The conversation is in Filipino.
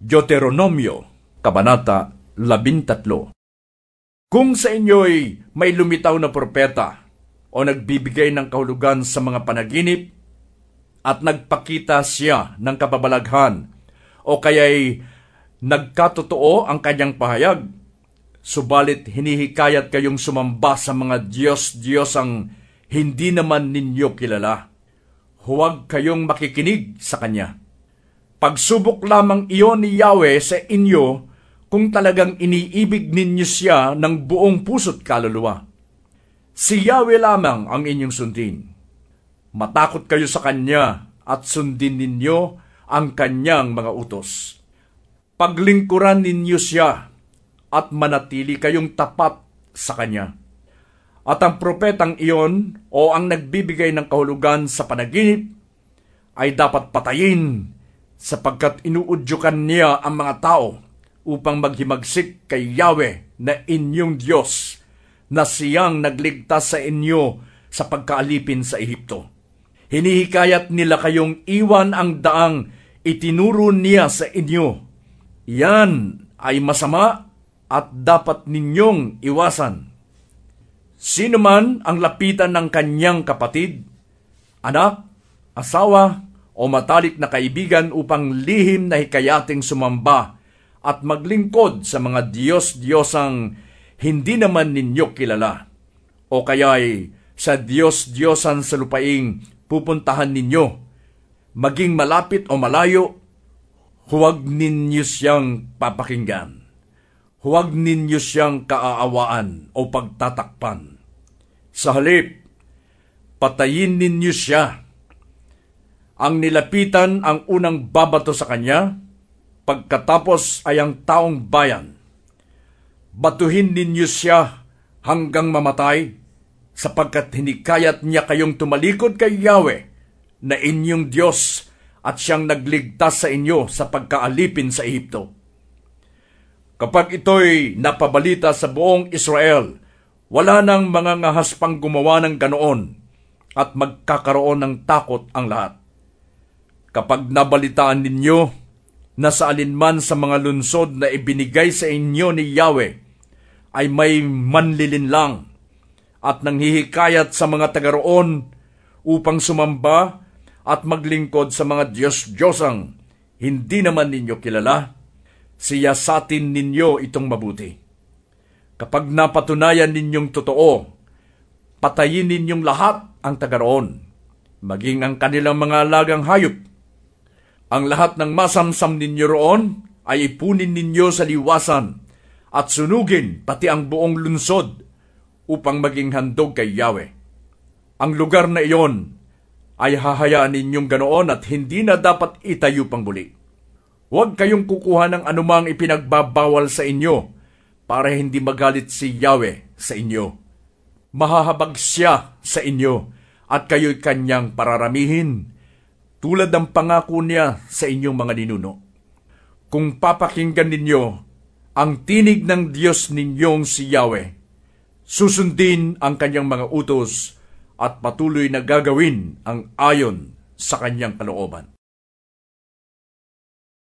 Deuteronomio, Kabanata 13 Kung sa inyo'y may lumitaw na propeta o nagbibigay ng kahulugan sa mga panaginip at nagpakita siya ng kababalaghan o kaya'y nagkatotoo ang kanyang pahayag, subalit hinihikayat kayong sumamba sa mga Diyos-Diyos ang hindi naman ninyo kilala. Huwag kayong makikinig sa Kanya Pagsubok lamang iyon ni Yahweh sa inyo kung talagang iniibig ninyo siya ng buong puso't kaluluwa. Si Yahweh lamang ang inyong sundin. Matakot kayo sa Kanya at sundin ninyo ang Kanyang mga utos. Paglingkuran ninyo siya at manatili kayong tapat sa Kanya. At ang propetang iyon o ang nagbibigay ng kahulugan sa panaginip ay dapat patayin sapagkat inuudyukan niya ang mga tao upang maghimagsik kay Yahweh na inyong Diyos na siyang nagligtas sa inyo sa pagkaalipin sa Ehipto. Hinihikayat nila kayong iwan ang daang itinuro niya sa inyo. Yan ay masama at dapat ninyong iwasan. Sino man ang lapitan ng kanyang kapatid, anak, asawa, o matalik na kaibigan upang lihim na hikayating sumamba at maglingkod sa mga Diyos-Diyosang hindi naman ninyo kilala. O kaya'y sa Diyos-Diyosan sa lupaing pupuntahan ninyo, maging malapit o malayo, huwag ninyo siyang papakinggan. Huwag ninyo siyang kaaawaan o pagtatakpan. Sa halip, patayin ninyo siya ang nilapitan ang unang babato sa kanya, pagkatapos ay ang taong bayan. Batuhin ninyo siya hanggang mamatay, sapagkat hinikayat niya kayong tumalikod kay Yahweh na inyong Diyos at siyang nagligtas sa inyo sa pagkaalipin sa Ehipto. Kapag ito'y napabalita sa buong Israel, wala nang mga ngahas pang gumawa ng ganoon at magkakaroon ng takot ang lahat. Kapag nabalitaan ninyo na sa alinman sa mga lunsod na ibinigay sa inyo ni Yahweh ay may manlilin lang at nanghihikayat sa mga tagaroon upang sumamba at maglingkod sa mga Diyos-Diyosang hindi naman ninyo kilala, siya sa atin ninyo itong mabuti. Kapag napatunayan ninyong totoo, patayin ninyong lahat ang tagaroon, maging ang kanilang mga alagang hayop, ang lahat ng masamsam ninyo roon ay ipunin ninyo sa liwasan at sunugin pati ang buong lunsod upang maging handog kay Yahweh. Ang lugar na iyon ay hahayaan ninyong ganoon at hindi na dapat itayo pang muli. Huwag kayong kukuha ng anumang ipinagbabawal sa inyo para hindi magalit si Yahweh sa inyo. Mahahabag siya sa inyo at kayo'y kanyang pararamihin tulad ng pangako niya sa inyong mga ninuno. Kung papakinggan ninyo ang tinig ng Diyos ninyong si Yahweh, susundin ang kanyang mga utos at patuloy na gagawin ang ayon sa kanyang kalooban.